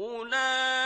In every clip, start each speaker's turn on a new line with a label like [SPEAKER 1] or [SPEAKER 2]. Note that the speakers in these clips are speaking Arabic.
[SPEAKER 1] أُولَٰئِكَ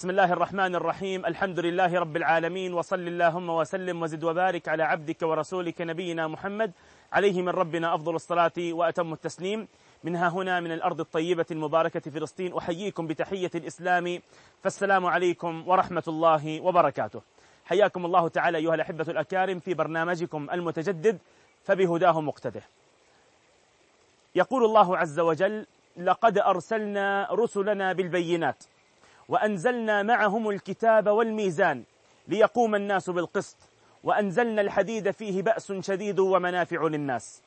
[SPEAKER 2] بسم الله الرحمن الرحيم الحمد لله رب العالمين وصل اللهم وسلم وزد وبارك على عبدك ورسولك نبينا محمد عليه من ربنا أفضل الصلاة وأتم التسليم منها هنا من الأرض الطيبة المباركة فلسطين أحييكم بتحية الإسلام فالسلام عليكم ورحمة الله وبركاته حياكم الله تعالى أيها الأحبة الأكارم في برنامجكم المتجدد فبهداه مقتده يقول الله عز وجل لقد أرسلنا رسلنا بالبينات وأنزلنا معهم الكتاب والميزان ليقوم الناس بالقسط وأنزلنا الحديد فيه بأس شديد ومنافع للناس.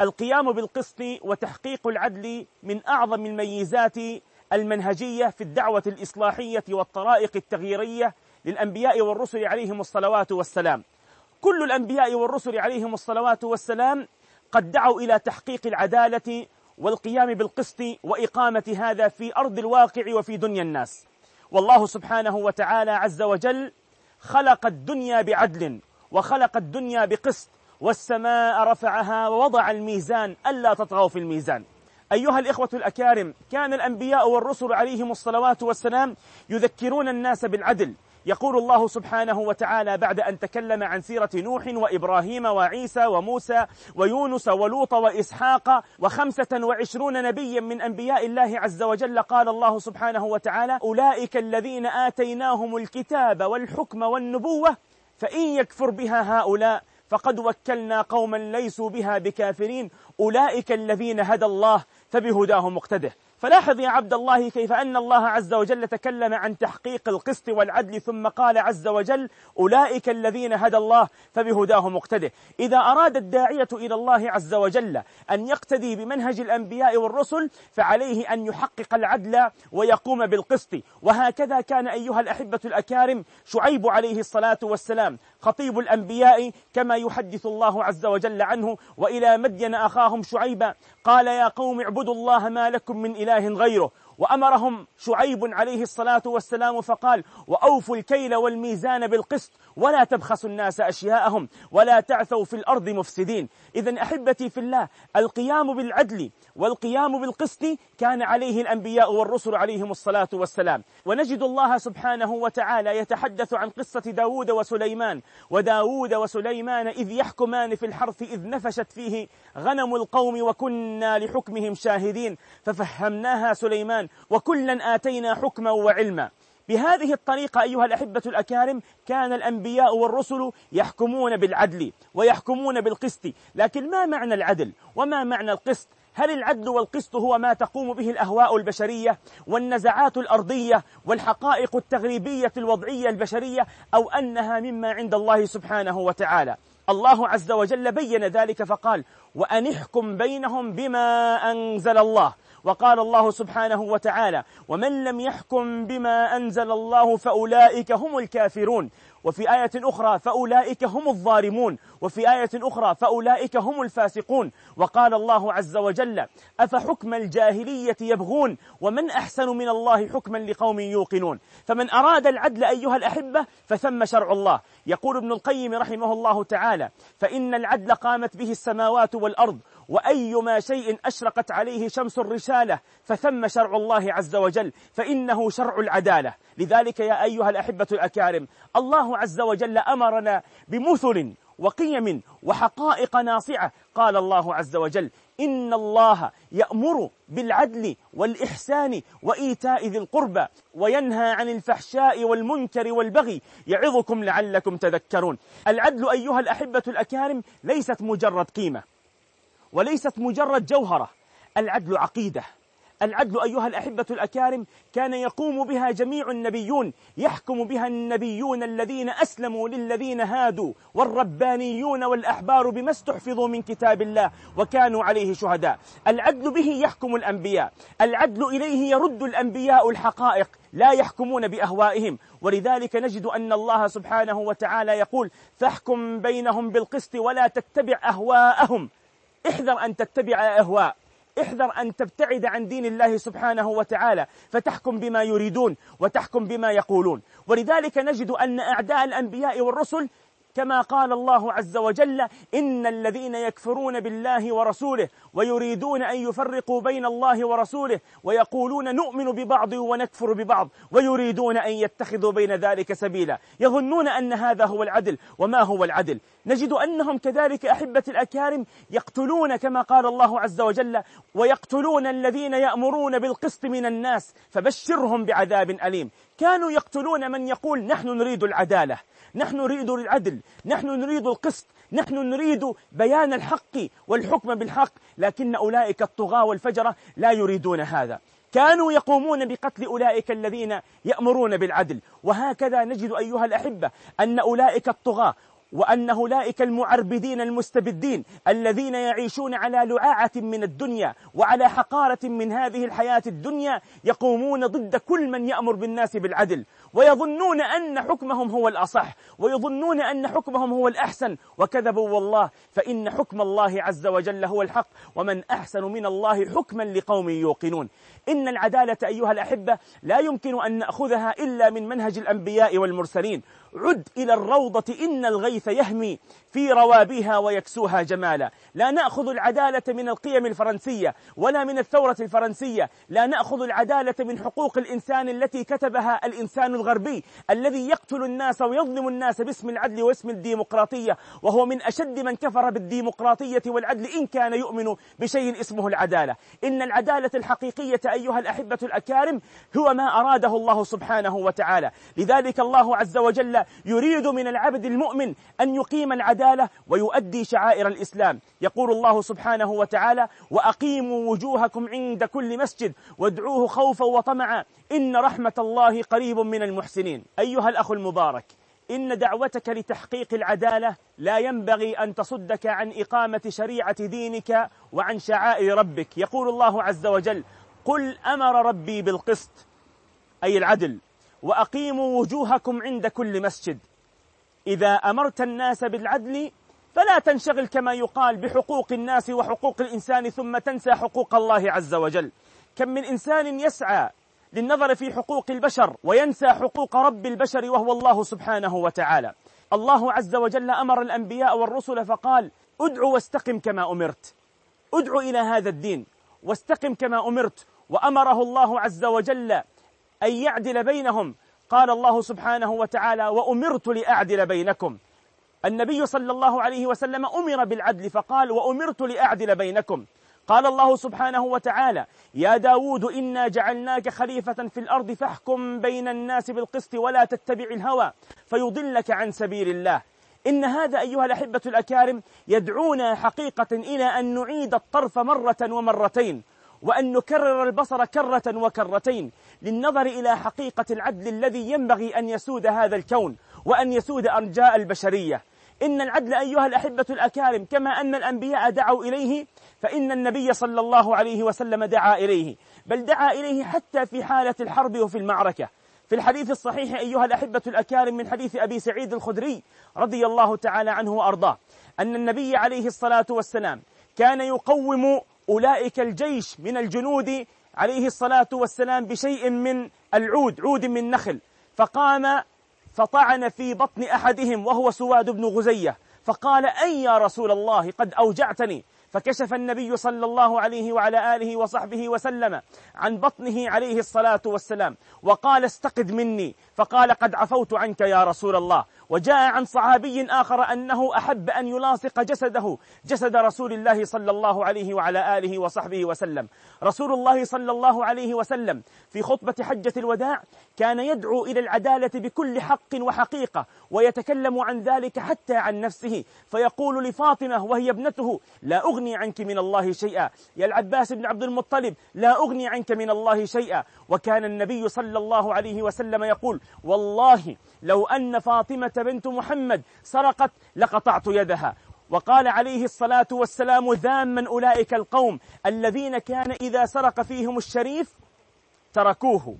[SPEAKER 2] القيام بالقسط وتحقيق العدل من أعظم الميزات المنهجية في الدعوة الإصلاحية والطرائق التغييرية للأنبياء والرسل عليهم الصلوات والسلام. كل الأنبياء والرسل عليهم الصلوات والسلام قد دعوا إلى تحقيق العدالة والقيام بالقسط وإقامة هذا في أرض الواقع وفي دنيا الناس. والله سبحانه وتعالى عز وجل خلق الدنيا بعدل وخلق الدنيا بقسط والسماء رفعها ووضع الميزان ألا تطغوا في الميزان. أيها الإخوة الأكارم كان الأنبياء والرسل عليهم الصلوات والسلام يذكرون الناس بالعدل يقول الله سبحانه وتعالى بعد أن تكلم عن سيرة نوح وإبراهيم وعيسى وموسى ويونس ولوط وإسحاق وخمسة وعشرون نبيا من أنبياء الله عز وجل قال الله سبحانه وتعالى أولئك الذين آتيناهم الكتاب والحكم والنبوة فإن يكفر بها هؤلاء فقد وكلنا قوما ليسوا بها بكافرين أولئك الذين هدى الله فبهداه مقتده فلاحظ يا عبد الله كيف أن الله عز وجل تكلم عن تحقيق القسط والعدل ثم قال عز وجل أولئك الذين هدى الله فبهداه مقتده. إذا أراد الداعية إلى الله عز وجل أن يقتدي بمنهج الأنبياء والرسل فعليه أن يحقق العدل ويقوم بالقسط. وهكذا كان أيها الأحبة الأكارم شعيب عليه الصلاة والسلام خطيب الأنبياء كما يحدث الله عز وجل عنه. وإلى مدين أخاهم شعيبا قال يا قوم اعبدوا الله ما لكم من إله غيره وأمرهم شعيب عليه الصلاة والسلام فقال وأوفوا الكيل والميزان بالقسط ولا تبخسوا الناس أشياءهم ولا تعثوا في الأرض مفسدين. إذا أحبتي في الله القيام بالعدل والقيام بالقسط كان عليه الأنبياء والرسل عليهم الصلاة والسلام. ونجد الله سبحانه وتعالى يتحدث عن قصة داود وسليمان وداود وسليمان إذ يحكمان في الحرث إذ نفشت فيه غنم القوم وكنا لحكمهم شاهدين. ففهمناها سليمان وكلا آتينا حكما وعلما. بهذه الطريقة أيها الأحبة الأكارم كان الأنبياء والرسل يحكمون بالعدل ويحكمون بالقسط. لكن ما معنى العدل؟ وما معنى القسط؟ هل العدل والقسط هو ما تقوم به الأهواء البشرية والنزعات الأرضية والحقائق التغريبية الوضعية البشرية أو أنها مما عند الله سبحانه وتعالى؟ الله عز وجل بين ذلك فقال وأن احكم بينهم بما أنزل الله وقال الله سبحانه وتعالى ومن لم يحكم بما أنزل الله فأولئك هم الكافرون. وفي آية أخرى فأولئك هم الظالمون. وفي آية أخرى فأولئك هم الفاسقون. وقال الله عز وجل أفحكم الجاهلية يبغون؟ ومن أحسن من الله حكما لقوم يوقنون. فمن أراد العدل أيها الأحبة فثم شرع الله. يقول ابن القيم رحمه الله تعالى فإن العدل قامت به السماوات والأرض وأيما شيء أشرقت عليه شمس الرسالة فثم شرع الله عز وجل فإنه شرع العدالة. لذلك يا أيها الأحبة الأكارم الله عز وجل أمرنا بمثل وقيم وحقائق ناصعة. قال الله عز وجل إن الله يأمر بالعدل والإحسان وإيتاء ذي القربى وينهى عن الفحشاء والمنكر والبغي. يعظكم لعلكم تذكرون. العدل أيها الأحبة الأكارم ليست مجرد قيمة وليست مجرد جوهرة العدل عقيدة. العدل أيها الأحبة الأكارم كان يقوم بها جميع النبيون يحكم بها النبيون الذين أسلموا للذين هادوا والربانيون والأحبار بما استحفظوا من كتاب الله وكانوا عليه شهداء. العدل به يحكم الأنبياء. العدل إليه يرد الأنبياء الحقائق لا يحكمون بأهوائهم. ولذلك نجد أن الله سبحانه وتعالى يقول فاحكم بينهم بالقسط ولا تتبع أهواءهم. احذر أن تتبع أهواء. احذر أن تبتعد عن دين الله سبحانه وتعالى. فتحكم بما يريدون وتحكم بما يقولون. ولذلك نجد أن أعداء الأنبياء والرسل كما قال الله عز وجل إن الذين يكفرون بالله ورسوله ويريدون أن يفرقوا بين الله ورسوله ويقولون نؤمن ببعض ونكفر ببعض ويريدون أن يتخذوا بين ذلك سبيلا. يظنون أن هذا هو العدل. وما هو العدل؟ نجد أنهم كذلك أحبة الأكارم يقتلون كما قال الله عز وجل ويقتلون الذين يأمرون بالقسط من الناس فبشرهم بعذاب أليم. كانوا يقتلون من يقول نحن نريد العدالة نحن نريد العدل نحن نريد القسط نحن نريد بيان الحق والحكم بالحق لكن أولئك الطغاة والفجرة لا يريدون هذا. كانوا يقومون بقتل أولئك الذين يأمرون بالعدل. وهكذا نجد أيها الأحبة أن أولئك الطغاة وأن أولئك المعربدين المستبدين الذين يعيشون على لعاعة من الدنيا وعلى حقارة من هذه الحياة الدنيا يقومون ضد كل من يأمر بالناس بالعدل ويظنون أن حكمهم هو الأصح ويظنون أن حكمهم هو الأحسن وكذبوا والله فإن حكم الله عز وجل هو الحق ومن أحسن من الله حكما لقوم يوقنون. إن العدالة أيها الأحبة لا يمكن أن نأخذها إلا من منهج الأنبياء والمرسلين عد إلى الروضة إن الغيث يهمي. في روابيها ويكسوها جمالا. لا نأخذ العدالة من القيم الفرنسية ولا من الثورة الفرنسية. لا نأخذ العدالة من حقوق الإنسان التي كتبها الإنسان الغربي الذي يقتل الناس ويظلم الناس باسم العدل واسم الديمقراطية وهو من أشد من كفر بالديمقراطية والعدل إن كان يؤمن بشيء اسمه العدالة. إن العدالة الحقيقية أيها الأحبة الأكارم هو ما أراده الله سبحانه وتعالى. لذلك الله عز وجل يريد من العبد المؤمن أن يقيم العدالة ويؤدي شعائر الإسلام. يقول الله سبحانه وتعالى وأقيموا وجوهكم عند كل مسجد وادعوه خوفا وطمعا إن رحمة الله قريب من المحسنين. أيها الأخ المبارك إن دعوتك لتحقيق العدالة لا ينبغي أن تصدك عن إقامة شريعة دينك وعن شعائر ربك. يقول الله عز وجل قل أمر ربي بالقسط أي العدل وأقيموا وجوهكم عند كل مسجد. إذا أمرت الناس بالعدل فلا تنشغل كما يقال بحقوق الناس وحقوق الإنسان ثم تنسى حقوق الله عز وجل. كم من إنسان يسعى للنظر في حقوق البشر وينسى حقوق رب البشر وهو الله سبحانه وتعالى. الله عز وجل أمر الأنبياء والرسل فقال ادع واستقم كما أمرت. ادع إلى هذا الدين. واستقم كما أمرت. وأمره الله عز وجل أن يعدل بينهم قال الله سبحانه وتعالى وأمرت لأعدل بينكم. النبي صلى الله عليه وسلم أمر بالعدل فقال وأمرت لأعدل بينكم. قال الله سبحانه وتعالى يا داود إنا جعلناك خليفة في الأرض فاحكم بين الناس بالقسط ولا تتبع الهوى فيضلك عن سبيل الله. إن هذا أيها الأحبة الأكارم يدعونا حقيقة إلى أن نعيد الطرف مرة ومرتين. وأن نكرر البصر كرة وكرتين للنظر إلى حقيقة العدل الذي ينبغي أن يسود هذا الكون وأن يسود أرجاء البشرية. إن العدل أيها الأحبة الأكارم كما أن الأنبياء دعوا إليه فإن النبي صلى الله عليه وسلم دعا إليه بل دعا إليه حتى في حالة الحرب وفي المعركة. في الحديث الصحيح أيها الأحبة الأكارم من حديث أبي سعيد الخدري رضي الله تعالى عنه وأرضاه أن النبي عليه الصلاة والسلام كان يقوم أولئك الجيش من الجنود عليه الصلاة والسلام بشيء من العود عود من نخل. فقام فطعن في بطن أحدهم وهو سواد بن غزية. فقال أي يا رسول الله قد أوجعتني. فكشف النبي صلى الله عليه وعلى آله وصحبه وسلم عن بطنه عليه الصلاة والسلام. وقال استقد مني. فقال قد عفوت عنك يا رسول الله. وجاء عن صحابي آخر أنه أحب أن يلاصق جسده جسد رسول الله صلى الله عليه وعلى آله وصحبه وسلم. رسول الله صلى الله عليه وسلم في خطبة حجة الوداع كان يدعو إلى العدالة بكل حق وحقيقة ويتكلم عن ذلك حتى عن نفسه. فيقول لفاطمة وهي ابنته لا أغني عنك من الله شيئا. يا العباس بن عبد المطلب لا أغني عنك من الله شيئا. وكان النبي صلى الله عليه وسلم يقول والله لو أن فاطمة بنت محمد سرقت لقطعت يدها. وقال عليه الصلاة والسلام ذاما أولئك القوم الذين كان إذا سرق فيهم الشريف تركوه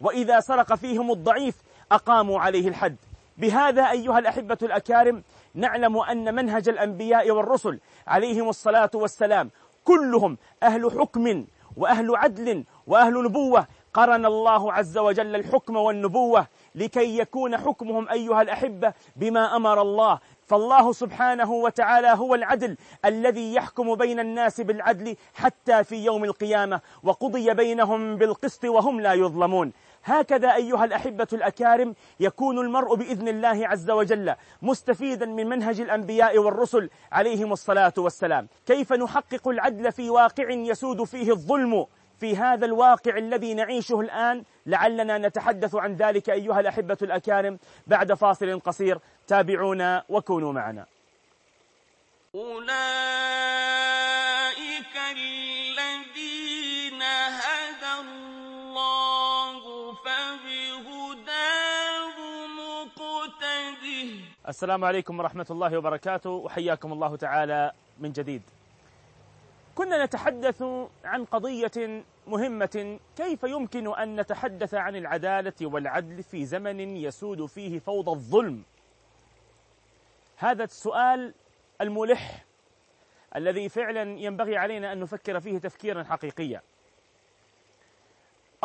[SPEAKER 2] وإذا سرق فيهم الضعيف أقاموا عليه الحد. بهذا أيها الأحبة الأكارم نعلم أن منهج الأنبياء والرسل عليهم الصلاة والسلام كلهم أهل حكم وأهل عدل وأهل نبوة. قرن الله عز وجل الحكم والنبوة لكي يكون حكمهم أيها الأحبة بما أمر الله. فالله سبحانه وتعالى هو العدل الذي يحكم بين الناس بالعدل حتى في يوم القيامة وقضي بينهم بالقسط وهم لا يظلمون. هكذا أيها الأحبة الأكارم يكون المرء بإذن الله عز وجل مستفيدا من منهج الأنبياء والرسل عليهم الصلاة والسلام. كيف نحقق العدل في واقع يسود فيه الظلم في هذا الواقع الذي نعيشه الآن؟ لعلنا نتحدث عن ذلك أيها الأحبة الأكارم بعد فاصل قصير. تابعونا وكونوا معنا.
[SPEAKER 1] أولئك
[SPEAKER 2] السلام عليكم ورحمة الله وبركاته وحياكم الله تعالى من جديد. كنا نتحدث عن قضية مهمة كيف يمكن أن نتحدث عن العدالة والعدل في زمن يسود فيه فوضى الظلم؟ هذا السؤال الملح الذي فعلا ينبغي علينا أن نفكر فيه تفكيرا حقيقيا.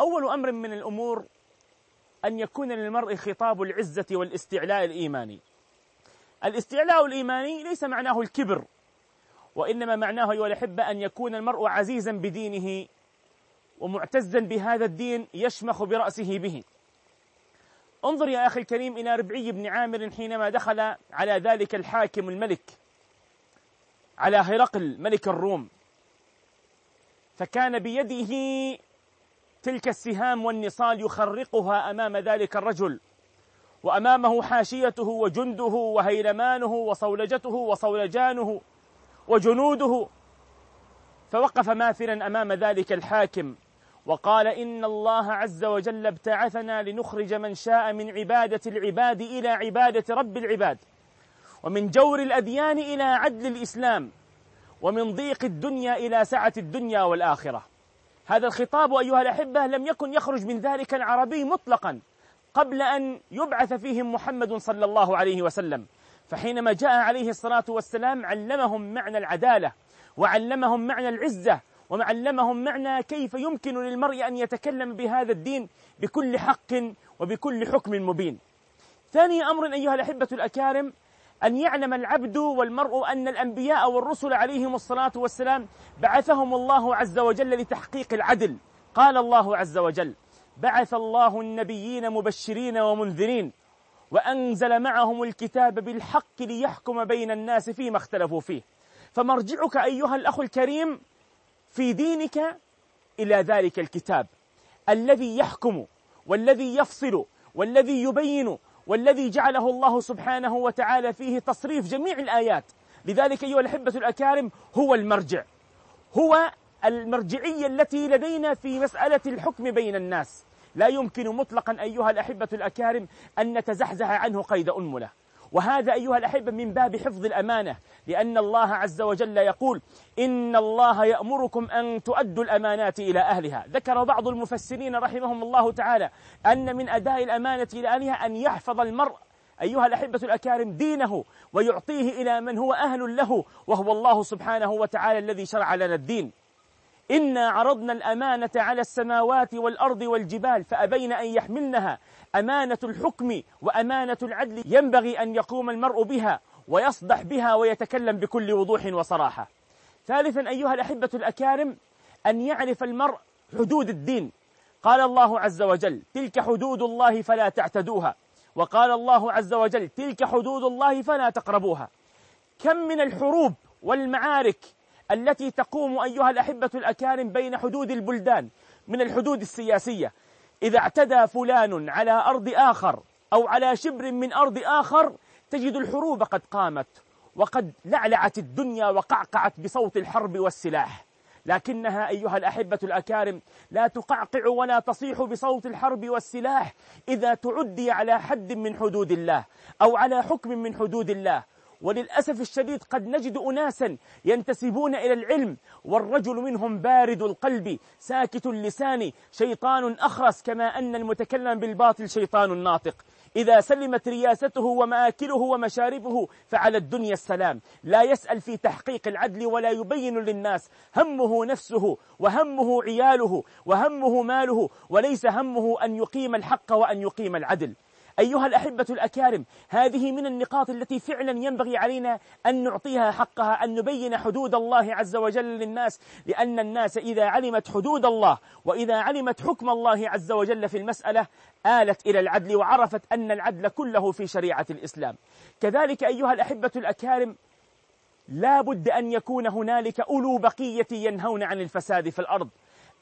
[SPEAKER 2] أول أمر من الأمور أن يكون للمرء خطاب العزة والاستعلاء الإيماني. الاستعلاء الإيماني ليس معناه الكبر وإنما معناه أيها الأحبة أن يكون المرء عزيزا بدينه ومعتزا بهذا الدين يشمخ برأسه به. انظر يا أخي الكريم إلى ربعي بن عامر حينما دخل على ذلك الحاكم الملك على هرقل ملك الروم فكان بيده تلك السهام والنصال يخرقها أمام ذلك الرجل. وأمامه حاشيته وجنده وهيلمانه وصولجته وصولجانه وجنوده فوقف ماثلا أمام ذلك الحاكم وقال إن الله عز وجل ابتعثنا لنخرج من شاء من عبادة العباد إلى عبادة رب العباد ومن جور الأديان إلى عدل الإسلام ومن ضيق الدنيا إلى سعة الدنيا والآخرة. هذا الخطاب أيها الأحبة لم يكن يخرج من ذلك العربي مطلقا. قبل أن يبعث فيهم محمد صلى الله عليه وسلم. فحينما جاء عليه الصلاة والسلام علمهم معنى العدالة وعلمهم معنى العزة وعلمهم معنى كيف يمكن للمرء أن يتكلم بهذا الدين بكل حق وبكل حكم مبين. ثاني أمر أيها الأحبة الأكارم أن يعلم العبد والمرء أن الأنبياء والرسل عليهم الصلاة والسلام بعثهم الله عز وجل لتحقيق العدل. قال الله عز وجل بعث الله النبيين مبشرين ومنذرين وأنزل معهم الكتاب بالحق ليحكم بين الناس فيما اختلفوا فيه. فمرجعك أيها الأخ الكريم في دينك إلى ذلك الكتاب. الذي يحكم والذي يفصل والذي يبين والذي جعله الله سبحانه وتعالى فيه تصريف جميع الآيات. لذلك أيها الأحبة الأكارم هو المرجع. هو المرجعية التي لدينا في مسألة الحكم بين الناس. لا يمكن مطلقا أيها الأحبة الأكارم أن نتزحزح عنه قيد أنملة وهذا أيها الأحبة من باب حفظ الأمانة لأن الله عز وجل يقول إن الله يأمركم أن تؤدوا الأمانات إلى أهلها. ذكر بعض المفسرين رحمهم الله تعالى أن من أداء الأمانة إلى أهلها أن يحفظ المرء أيها الأحبة الأكارم دينه ويعطيه إلى من هو أهل له وهو الله سبحانه وتعالى الذي شرع لنا الدين. إنا عرضنا الأمانة على السماوات والأرض والجبال فأبين أن يحملنها. أمانة الحكم وأمانة العدل ينبغي أن يقوم المرء بها ويصدح بها ويتكلم بكل وضوح وصراحة. ثالثا أيها الأحبة الأكارم أن يعرف المرء حدود الدين. قال الله عز وجل تلك حدود الله فلا تعتدوها. وقال الله عز وجل تلك حدود الله فلا تقربوها. كم من الحروب والمعارك التي تقوم أيها الأحبة الأكارم بين حدود البلدان من الحدود السياسية. إذا اعتدى فلان على أرض آخر أو على شبر من أرض آخر تجد الحروب قد قامت وقد لعلعت الدنيا وقعقعت بصوت الحرب والسلاح. لكنها أيها الأحبة الأكارم لا تقعقع ولا تصيح بصوت الحرب والسلاح إذا تعدي على حد من حدود الله أو على حكم من حدود الله. وللأسف الشديد قد نجد أناسا ينتسبون إلى العلم والرجل منهم بارد القلب ساكت اللسان شيطان أخرس كما أن المتكلم بالباطل شيطان ناطق. إذا سلمت رياسته ومآكله ومشاربه فعلى الدنيا السلام. لا يسأل في تحقيق العدل ولا يبين للناس. همه نفسه وهمه عياله وهمه ماله وليس همه أن يقيم الحق وأن يقيم العدل. أيها الأحبة الأكارم هذه من النقاط التي فعلا ينبغي علينا أن نعطيها حقها أن نبين حدود الله عز وجل للناس لأن الناس إذا علمت حدود الله وإذا علمت حكم الله عز وجل في المسألة آلت إلى العدل وعرفت أن العدل كله في شريعة الإسلام. كذلك أيها الأحبة الأكارم لا بد أن يكون هنالك أولو بقية ينهون عن الفساد في الأرض.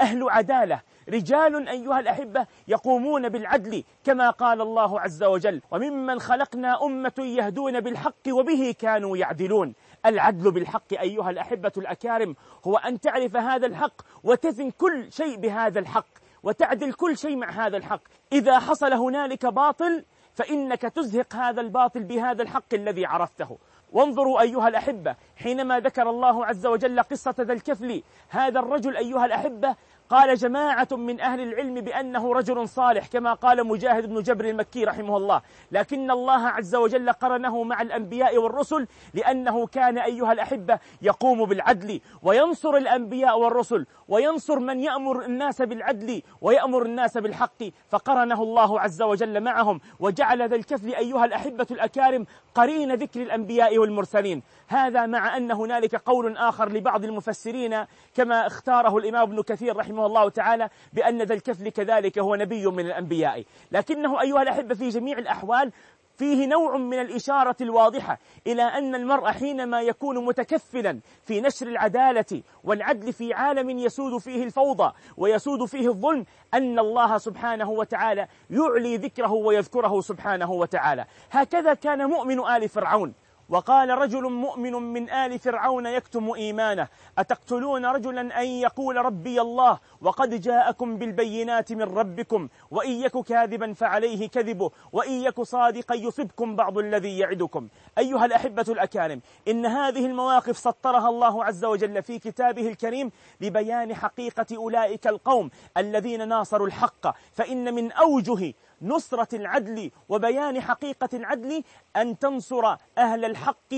[SPEAKER 2] أهل عدالة. رجال أيها الأحبة يقومون بالعدل كما قال الله عز وجل وممن خلقنا أمة يهدون بالحق وبه كانوا يعدلون. العدل بالحق أيها الأحبة الأكارم هو أن تعرف هذا الحق وتزن كل شيء بهذا الحق وتعدل كل شيء مع هذا الحق. إذا حصل هنالك باطل فإنك تزهق هذا الباطل بهذا الحق الذي عرفته. وانظروا أيها الأحبة حينما ذكر الله عز وجل قصة ذا الكفل هذا الرجل أيها الأحبة قال جماعة من أهل العلم بأنه رجل صالح كما قال مجاهد بن جبر المكي رحمه الله. لكن الله عز وجل قرنه مع الأنبياء والرسل لأنه كان أيها الأحبة يقوم بالعدل وينصر الأنبياء والرسل وينصر من يأمر الناس بالعدل ويأمر الناس بالحق. فقرنه الله عز وجل معهم وجعل ذا الكفل أيها الأحبة الأكارم قرين ذكر الأنبياء والمرسلين. هذا مع أن هنالك قول آخر لبعض المفسرين كما اختاره الإمام ابن كثير رحمه الله تعالى بأن ذا الكفل كذلك هو نبي من الأنبياء. لكنه أيها الأحبة في جميع الأحوال فيه نوع من الإشارة الواضحة إلى أن المرء حينما يكون متكفلا في نشر العدالة والعدل في عالم يسود فيه الفوضى ويسود فيه الظلم أن الله سبحانه وتعالى يعلي ذكره ويذكره سبحانه وتعالى. هكذا كان مؤمن آل فرعون. وقال رجل مؤمن من آل فرعون يكتم إيمانه أتقتلون رجلا أن يقول ربي الله؟ وقد جاءكم بالبينات من ربكم وإن يك كاذبا فعليه كذبه وإن يك صادقا يصبكم بعض الذي يعدكم. أيها الأحبة الأكارم إن هذه المواقف سطرها الله عز وجل في كتابه الكريم لبيان حقيقة أولئك القوم الذين ناصروا الحق فإن من أوجه نصرة العدل وبيان حقيقة العدل أن تنصر أهل الحق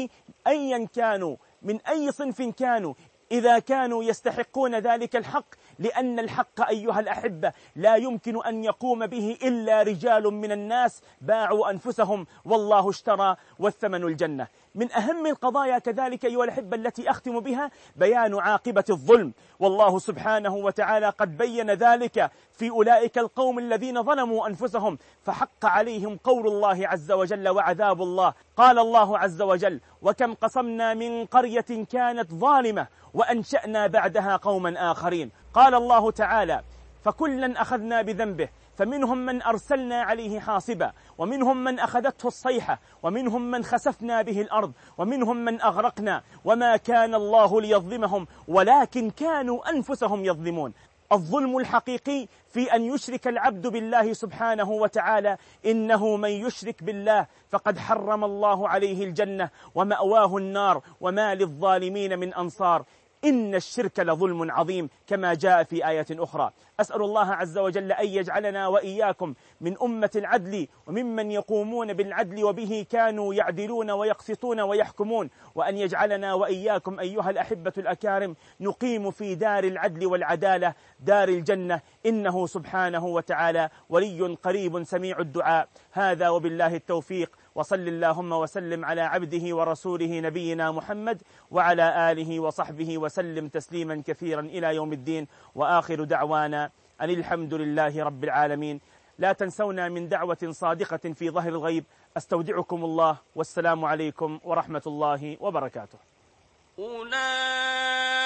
[SPEAKER 2] أيا كانوا من أي صنف كانوا. إذا كانوا يستحقون ذلك الحق لأن الحق أيها الأحبة لا يمكن أن يقوم به إلا رجال من الناس باعوا أنفسهم والله اشترى والثمن الجنة. من أهم القضايا كذلك أيها الأحبة التي أختم بها بيان عاقبة الظلم. والله سبحانه وتعالى قد بين ذلك في أولئك القوم الذين ظلموا أنفسهم فحق عليهم قول الله عز وجل وعذاب الله. قال الله عز وجل وكم قصمنا من قرية كانت ظالمة وأنشأنا بعدها قوما آخرين قال الله تعالى فكلا أخذنا بذنبه فمنهم من أرسلنا عليه حاصبا ومنهم من أخذته الصيحة ومنهم من خسفنا به الأرض ومنهم من أغرقنا وما كان الله ليظلمهم ولكن كانوا أنفسهم يظلمون. الظلم الحقيقي في أن يشرك العبد بالله سبحانه وتعالى إنه من يشرك بالله فقد حرم الله عليه الجنة ومأواه النار وما للظالمين من أنصار. إن الشرك لظلم عظيم كما جاء في آية أخرى. أسأل الله عز وجل أن يجعلنا وإياكم من أمة العدل وممن يقومون بالعدل وبه كانوا يعدلون ويقسطون ويحكمون. وأن يجعلنا وإياكم أيها الأحبة الأكارم نقيم في دار العدل والعدالة دار الجنة إنه سبحانه وتعالى ولي قريب سميع الدعاء. هذا وبالله التوفيق. وصل اللهم وسلم على عبده ورسوله نبينا محمد وعلى آله وصحبه وسلم تسليما كثيرا إلى يوم الدين. وآخر دعوانا أن الحمد لله رب العالمين. لا تنسونا من دعوة صادقة في ظهر الغيب. أستودعكم الله. والسلام عليكم ورحمة الله وبركاته.
[SPEAKER 1] أولئك